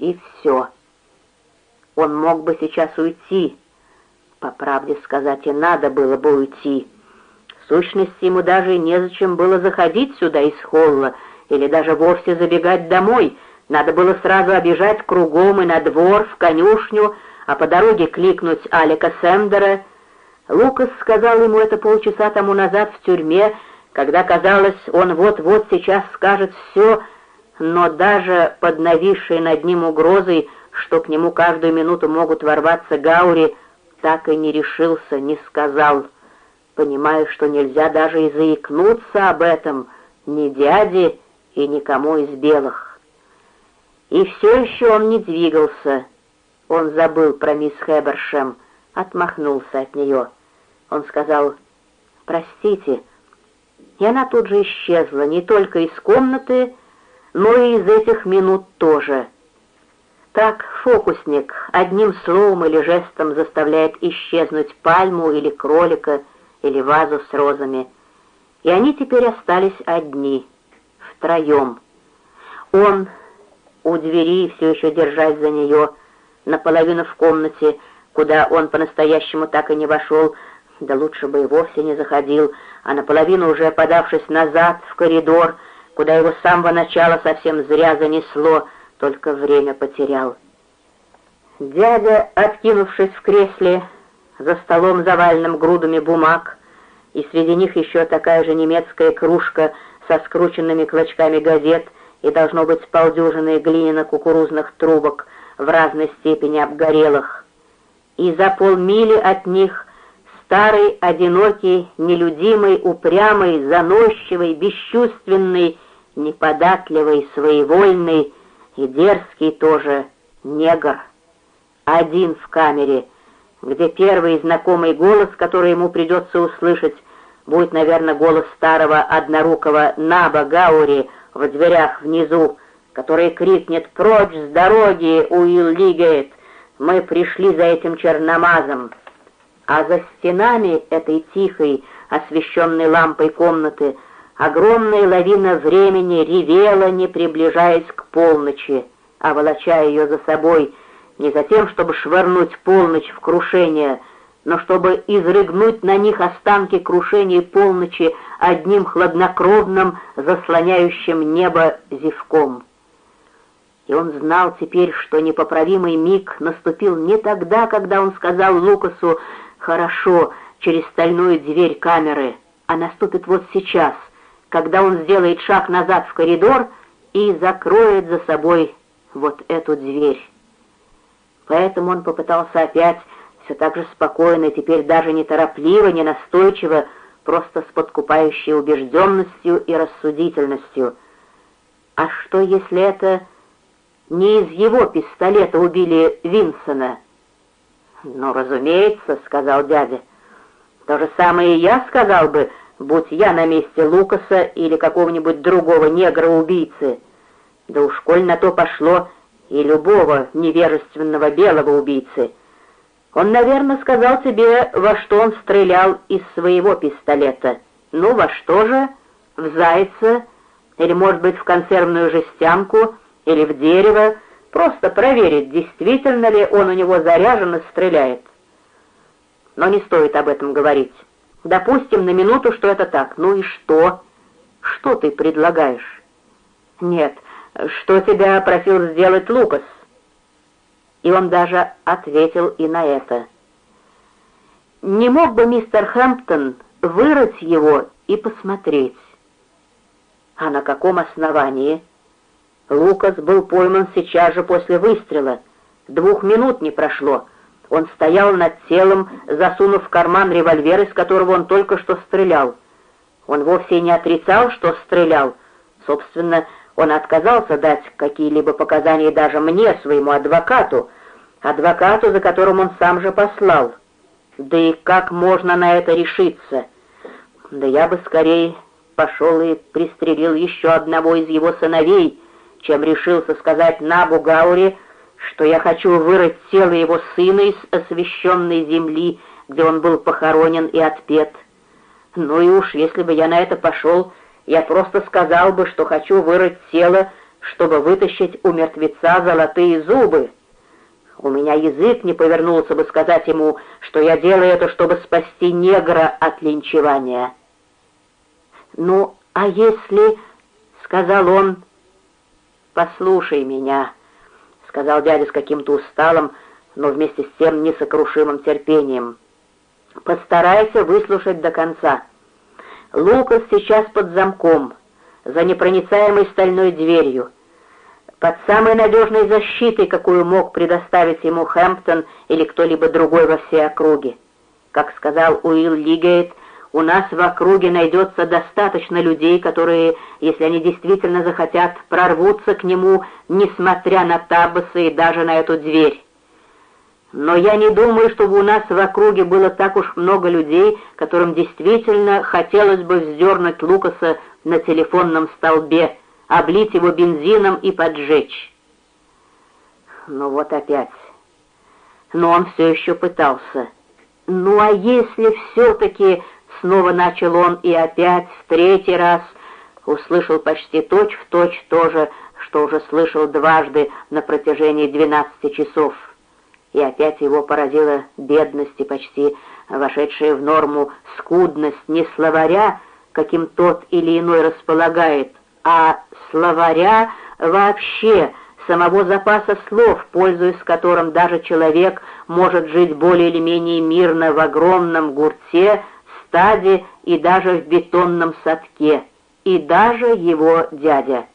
и все. Он мог бы сейчас уйти. По правде сказать, и надо было бы уйти. В сущности, ему даже незачем было заходить сюда из холла, или даже вовсе забегать домой. Надо было сразу обижать кругом и на двор, в конюшню, а по дороге кликнуть Алика Сендера. Лукас сказал ему это полчаса тому назад в тюрьме, когда, казалось, он вот-вот сейчас скажет все, но даже под нависшей над ним угрозой, что к нему каждую минуту могут ворваться гаури, так и не решился, не сказал, понимая, что нельзя даже и заикнуться об этом ни дяде и никому из белых. И все еще он не двигался. Он забыл про мисс Хэбершем, отмахнулся от нее. Он сказал «Простите», и она тут же исчезла, не только из комнаты, но и из этих минут тоже. Так фокусник одним словом или жестом заставляет исчезнуть пальму или кролика, или вазу с розами. И они теперь остались одни, втроем. Он у двери, все еще держась за нее, наполовину в комнате, куда он по-настоящему так и не вошел, да лучше бы и вовсе не заходил, а наполовину уже подавшись назад в коридор, куда его с самого начала совсем зря занесло, только время потерял. Дядя, откинувшись в кресле, за столом заваленным грудами бумаг, и среди них еще такая же немецкая кружка со скрученными клочками газет и, должно быть, полдюжины глиняно-кукурузных трубок в разной степени обгорелых. И за полмили от них старый, одинокий, нелюдимый, упрямый, заносчивый, бесчувственный, неподатливый, своевольный и дерзкий тоже негр. Один в камере, где первый знакомый голос, который ему придется услышать, будет, наверное, голос старого однорукого Наба Гаури в дверях внизу, который крикнет «Прочь с дороги, Уилл Лигейт! Мы пришли за этим черномазом!» А за стенами этой тихой, освещенной лампой комнаты, огромная лавина времени ревела, не приближаясь к полночи, а волоча ее за собой, не за тем, чтобы швырнуть полночь в крушение, но чтобы изрыгнуть на них останки крушения полночи одним хладнокровным, заслоняющим небо зевком. И он знал теперь, что непоправимый миг наступил не тогда, когда он сказал Лукасу Хорошо, через стальную дверь камеры, а наступит вот сейчас, когда он сделает шаг назад в коридор и закроет за собой вот эту дверь. Поэтому он попытался опять, все так же спокойно, теперь даже не торопливо, не настойчиво, просто с подкупающей убежденностью и рассудительностью. А что, если это не из его пистолета убили Винсона? «Ну, разумеется», — сказал дядя. «То же самое и я сказал бы, будь я на месте Лукаса или какого-нибудь другого негра-убийцы. Да уж коль на то пошло и любого невежественного белого убийцы. Он, наверное, сказал тебе, во что он стрелял из своего пистолета. Ну, во что же? В зайца? Или, может быть, в консервную жестянку? Или в дерево?» Просто проверить, действительно ли он у него заряжен и стреляет. Но не стоит об этом говорить. Допустим на минуту, что это так. Ну и что? Что ты предлагаешь? Нет, что тебя просил сделать Лукас? И он даже ответил и на это. Не мог бы мистер Хэмптон вырыть его и посмотреть? А на каком основании? Лукас был пойман сейчас же после выстрела. Двух минут не прошло. Он стоял над телом, засунув в карман револьвер, из которого он только что стрелял. Он вовсе не отрицал, что стрелял. Собственно, он отказался дать какие-либо показания даже мне, своему адвокату, адвокату, за которым он сам же послал. Да и как можно на это решиться? Да я бы скорее пошел и пристрелил еще одного из его сыновей, чем решился сказать Набу Гаури, что я хочу вырыть тело его сына из освященной земли, где он был похоронен и отпет. Ну и уж если бы я на это пошел, я просто сказал бы, что хочу вырыть тело чтобы вытащить у мертвеца золотые зубы. У меня язык не повернулся бы сказать ему, что я делаю это, чтобы спасти негра от линчевания. «Ну, а если...» — сказал он. «Послушай меня», — сказал дядя с каким-то усталым, но вместе с тем несокрушимым терпением. «Постарайся выслушать до конца. Лукас сейчас под замком, за непроницаемой стальной дверью» под самой надежной защитой, какую мог предоставить ему Хэмптон или кто-либо другой во всей округе. Как сказал Уилл Лигейт, у нас в округе найдется достаточно людей, которые, если они действительно захотят, прорвутся к нему, несмотря на табасы и даже на эту дверь. Но я не думаю, чтобы у нас в округе было так уж много людей, которым действительно хотелось бы вздернуть Лукаса на телефонном столбе, облить его бензином и поджечь. Ну вот опять. Но он все еще пытался. Ну а если все-таки, снова начал он и опять в третий раз услышал почти точь-в-точь точь то же, что уже слышал дважды на протяжении двенадцати часов. И опять его поразила бедность и почти вошедшая в норму скудность не словаря, каким тот или иной располагает, а словаря вообще, самого запаса слов, пользуясь которым даже человек может жить более или менее мирно в огромном гурте, стаде и даже в бетонном садке, и даже его дядя.